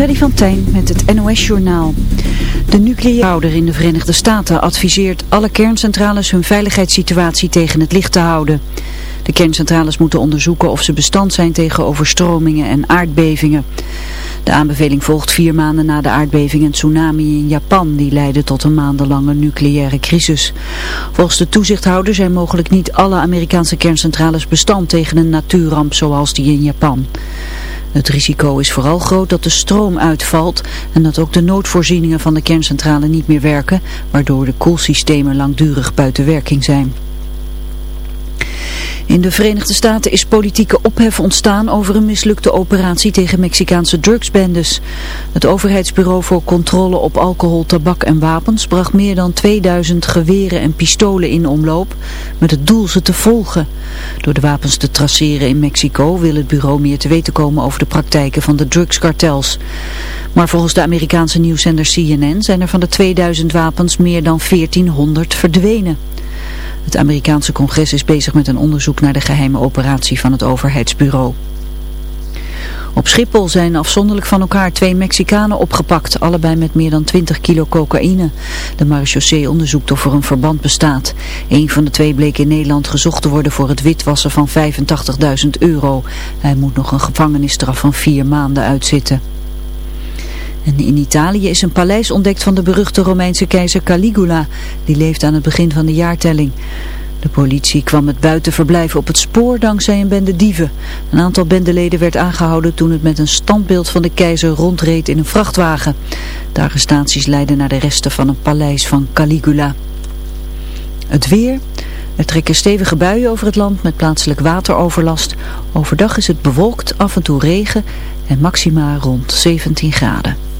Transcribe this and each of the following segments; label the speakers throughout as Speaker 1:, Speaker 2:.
Speaker 1: Freddy van Tijn met het NOS-journaal. De nucleaire in de Verenigde Staten adviseert alle kerncentrales hun veiligheidssituatie tegen het licht te houden. De kerncentrales moeten onderzoeken of ze bestand zijn tegen overstromingen en aardbevingen. De aanbeveling volgt vier maanden na de aardbeving en tsunami in Japan. Die leidde tot een maandenlange nucleaire crisis. Volgens de toezichthouder zijn mogelijk niet alle Amerikaanse kerncentrales bestand tegen een natuurramp zoals die in Japan. Het risico is vooral groot dat de stroom uitvalt en dat ook de noodvoorzieningen van de kerncentrale niet meer werken, waardoor de koelsystemen langdurig buiten werking zijn. In de Verenigde Staten is politieke ophef ontstaan over een mislukte operatie tegen Mexicaanse drugsbendes. Het overheidsbureau voor controle op alcohol, tabak en wapens bracht meer dan 2000 geweren en pistolen in omloop met het doel ze te volgen. Door de wapens te traceren in Mexico wil het bureau meer te weten komen over de praktijken van de drugskartels. Maar volgens de Amerikaanse nieuwszender CNN zijn er van de 2000 wapens meer dan 1400 verdwenen. Het Amerikaanse congres is bezig met een onderzoek naar de geheime operatie van het overheidsbureau. Op Schiphol zijn afzonderlijk van elkaar twee Mexicanen opgepakt, allebei met meer dan 20 kilo cocaïne. De marechaussee onderzoekt of er een verband bestaat. Een van de twee bleek in Nederland gezocht te worden voor het witwassen van 85.000 euro. Hij moet nog een gevangenisstraf van vier maanden uitzitten. En in Italië is een paleis ontdekt van de beruchte Romeinse keizer Caligula. Die leefde aan het begin van de jaartelling. De politie kwam het buitenverblijf op het spoor dankzij een bende dieven. Een aantal bendeleden werd aangehouden toen het met een standbeeld van de keizer rondreed in een vrachtwagen. De arrestaties leidden naar de resten van een paleis van Caligula. Het weer... Er trekken stevige buien over het land met plaatselijk wateroverlast. Overdag is het bewolkt, af en toe regen en maxima rond 17 graden.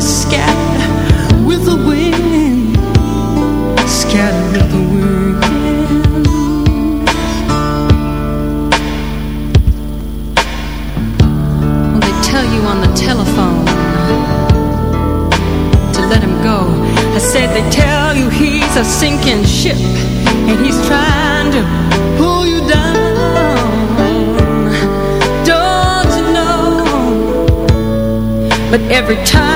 Speaker 2: scattered with the wind, scattered with the wind. They tell you on the telephone to let him go. I
Speaker 3: said they tell you he's
Speaker 2: a sinking ship and
Speaker 3: he's trying to pull you
Speaker 2: down. But every time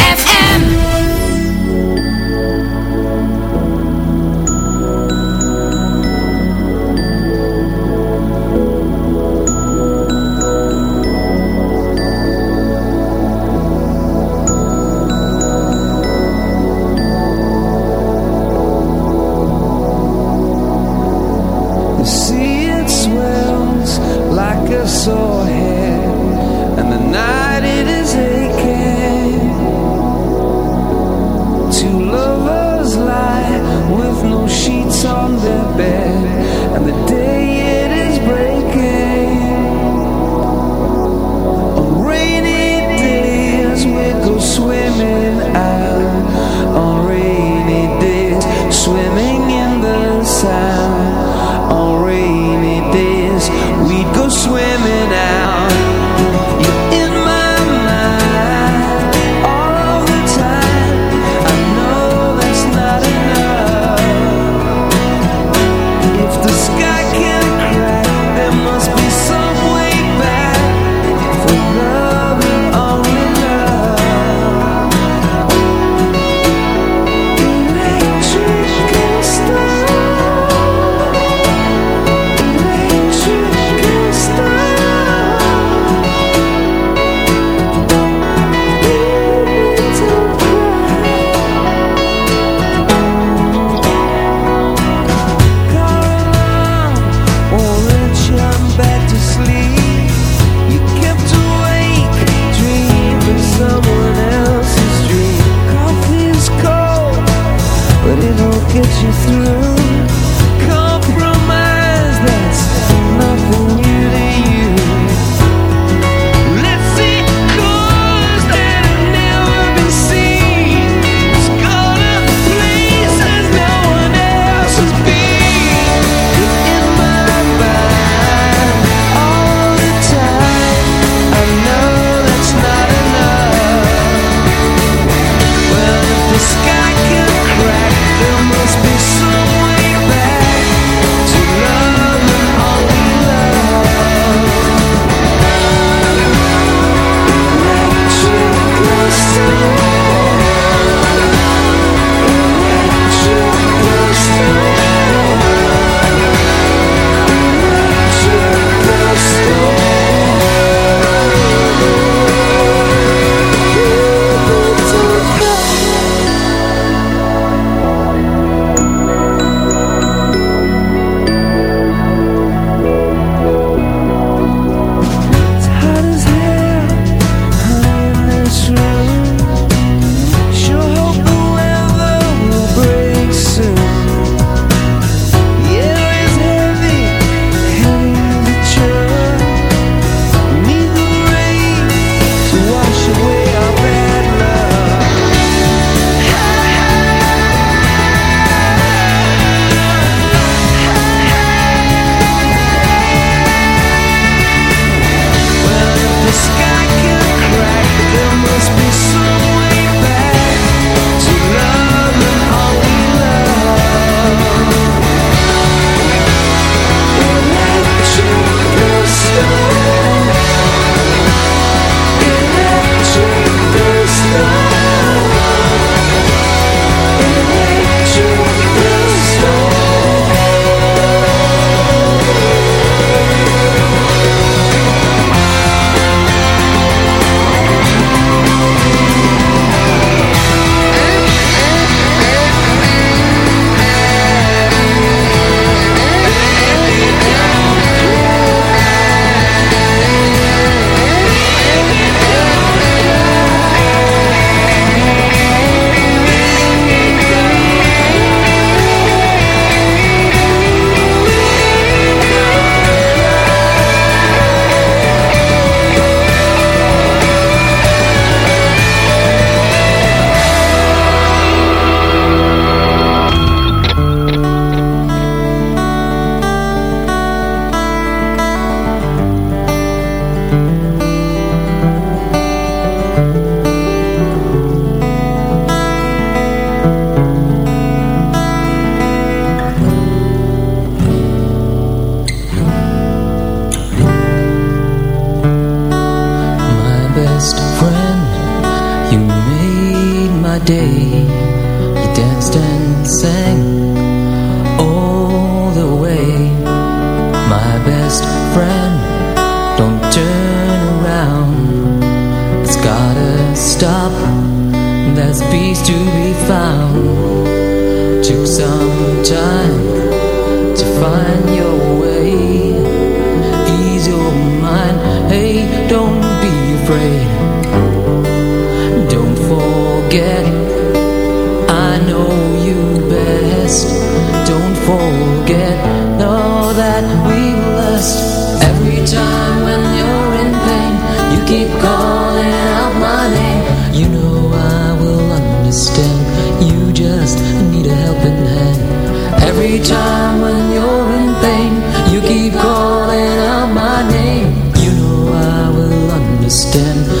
Speaker 4: Understand,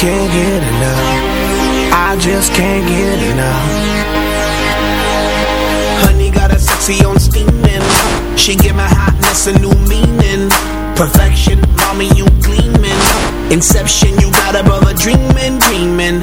Speaker 3: can't get enough.
Speaker 5: I just can't get enough. Honey got a sexy on steaming. She give my hotness a new meaning. Perfection, mommy, you gleaming. Inception, you got a brother dreaming, dreaming.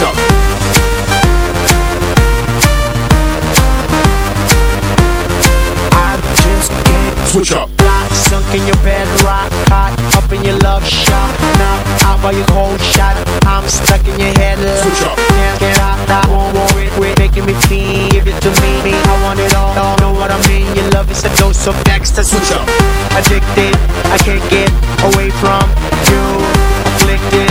Speaker 5: up.
Speaker 6: I just can't
Speaker 5: Switch up.
Speaker 6: Rock, sunk in your bed, rock hot, up in your love shot. Now out by your cold shot. I'm stuck in your head. Love.
Speaker 5: Switch up.
Speaker 6: Can't get out, I won't worry. Quit making me feel. Give it to me. I want it all. all. Know what I mean? Your love is a dose of next.
Speaker 5: Switch up.
Speaker 6: Addicted, I can't get away from you. Afflicted,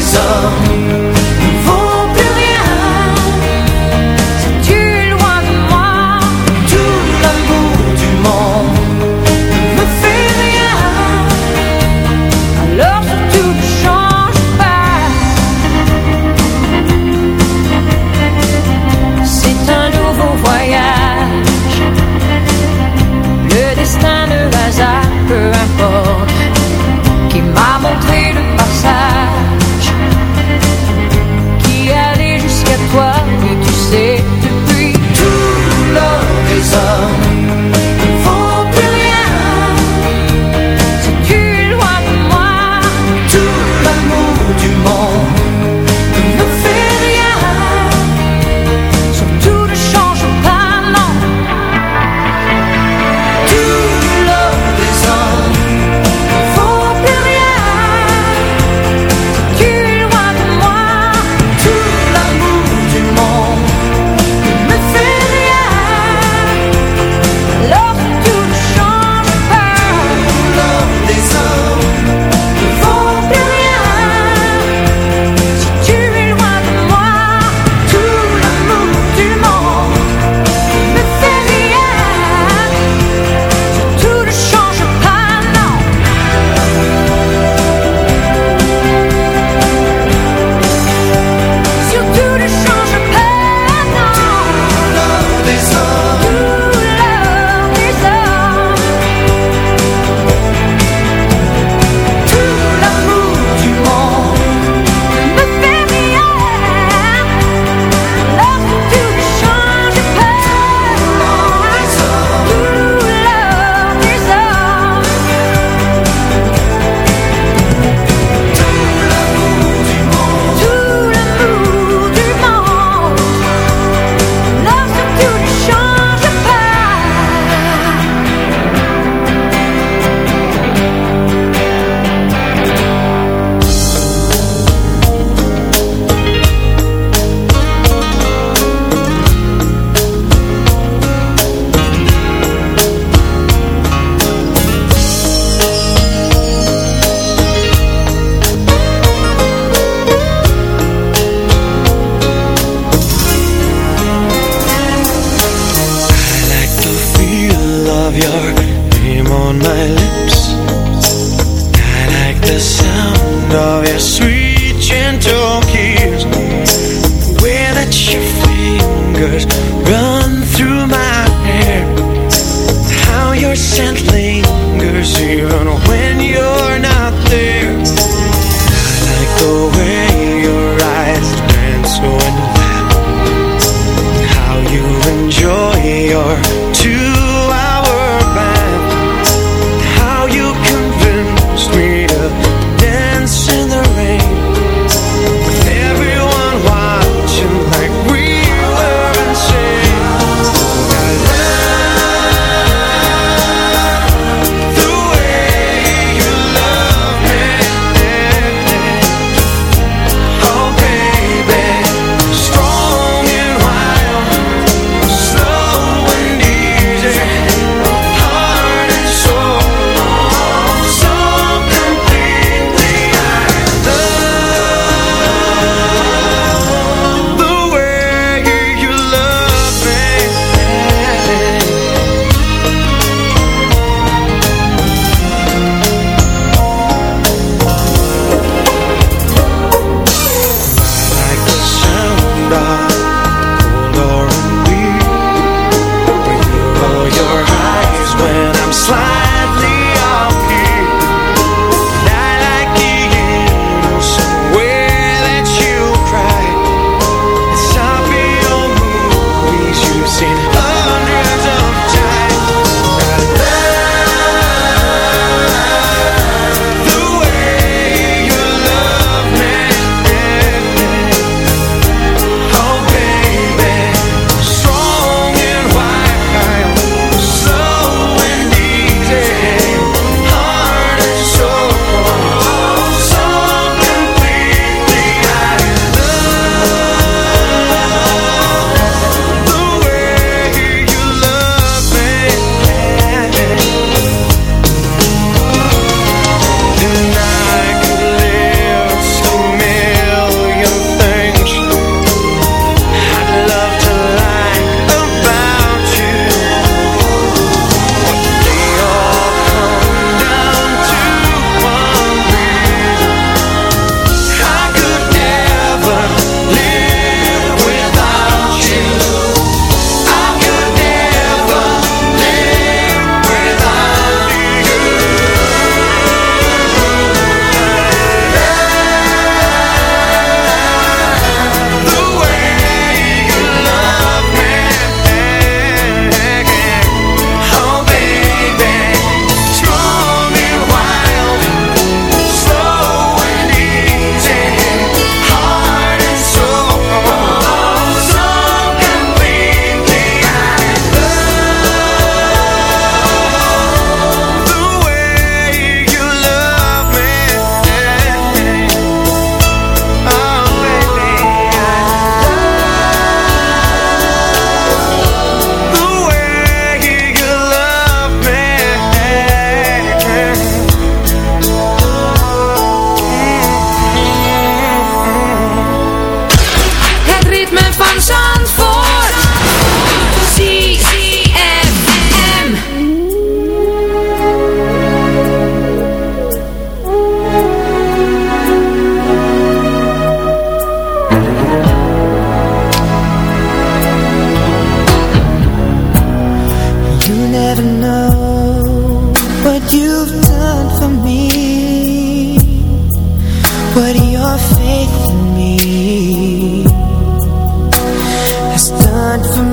Speaker 7: l'or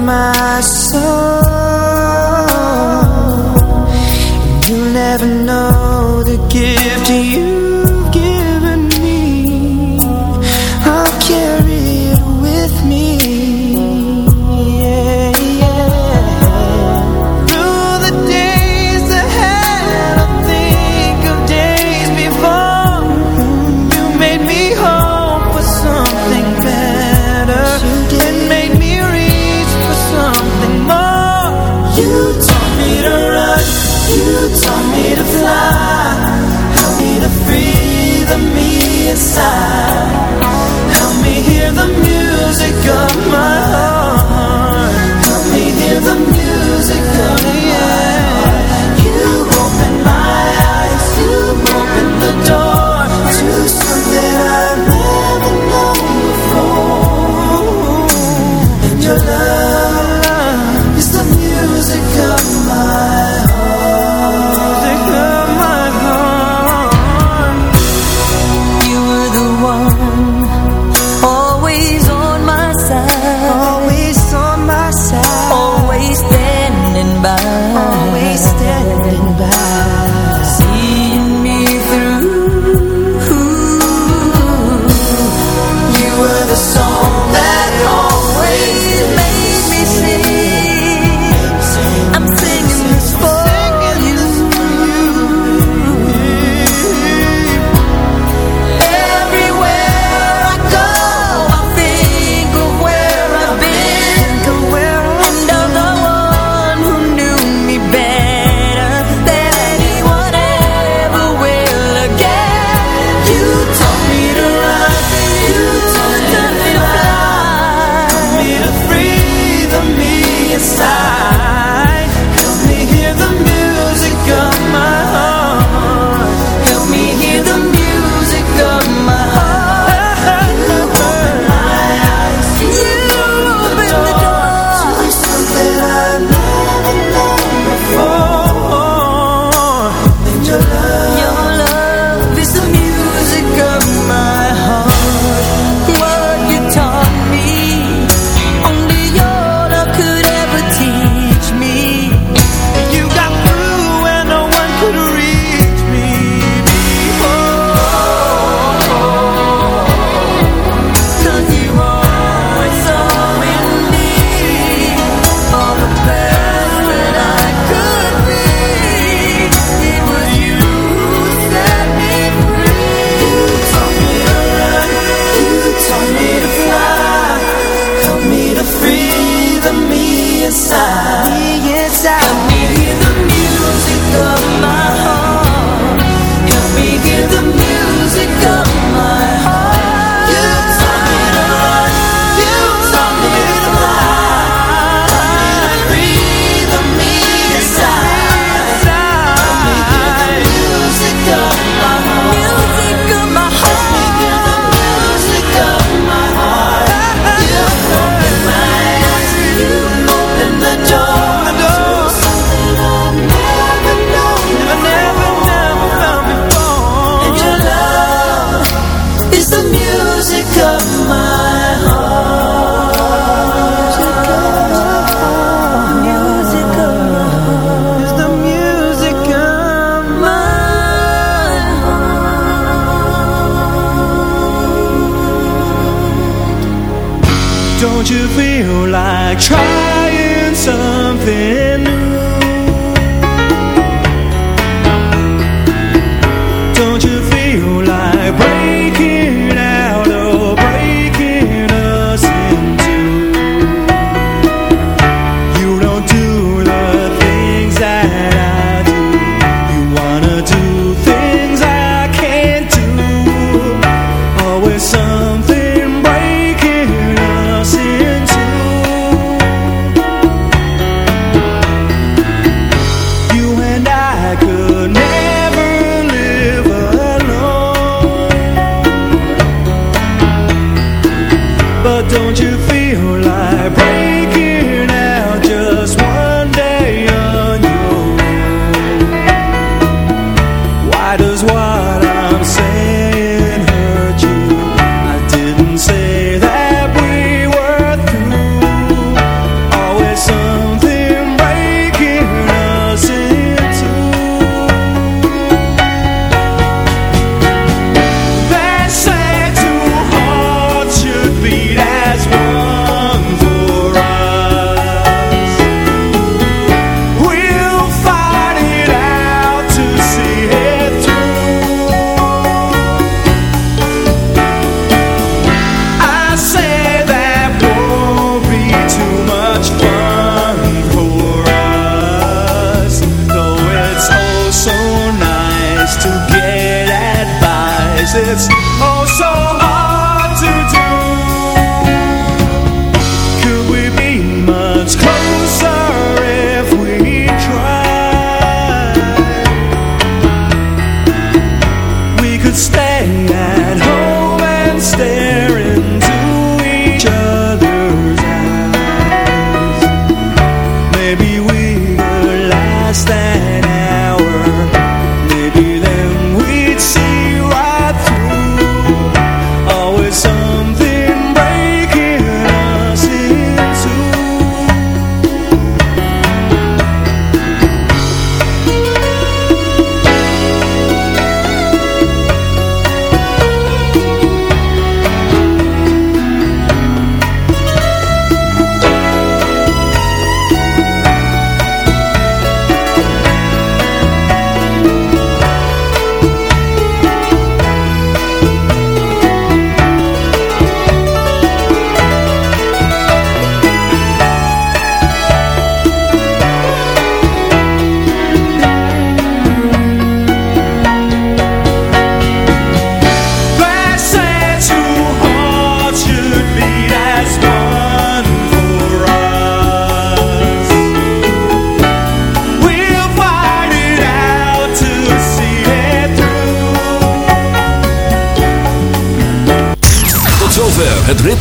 Speaker 6: my
Speaker 8: soul.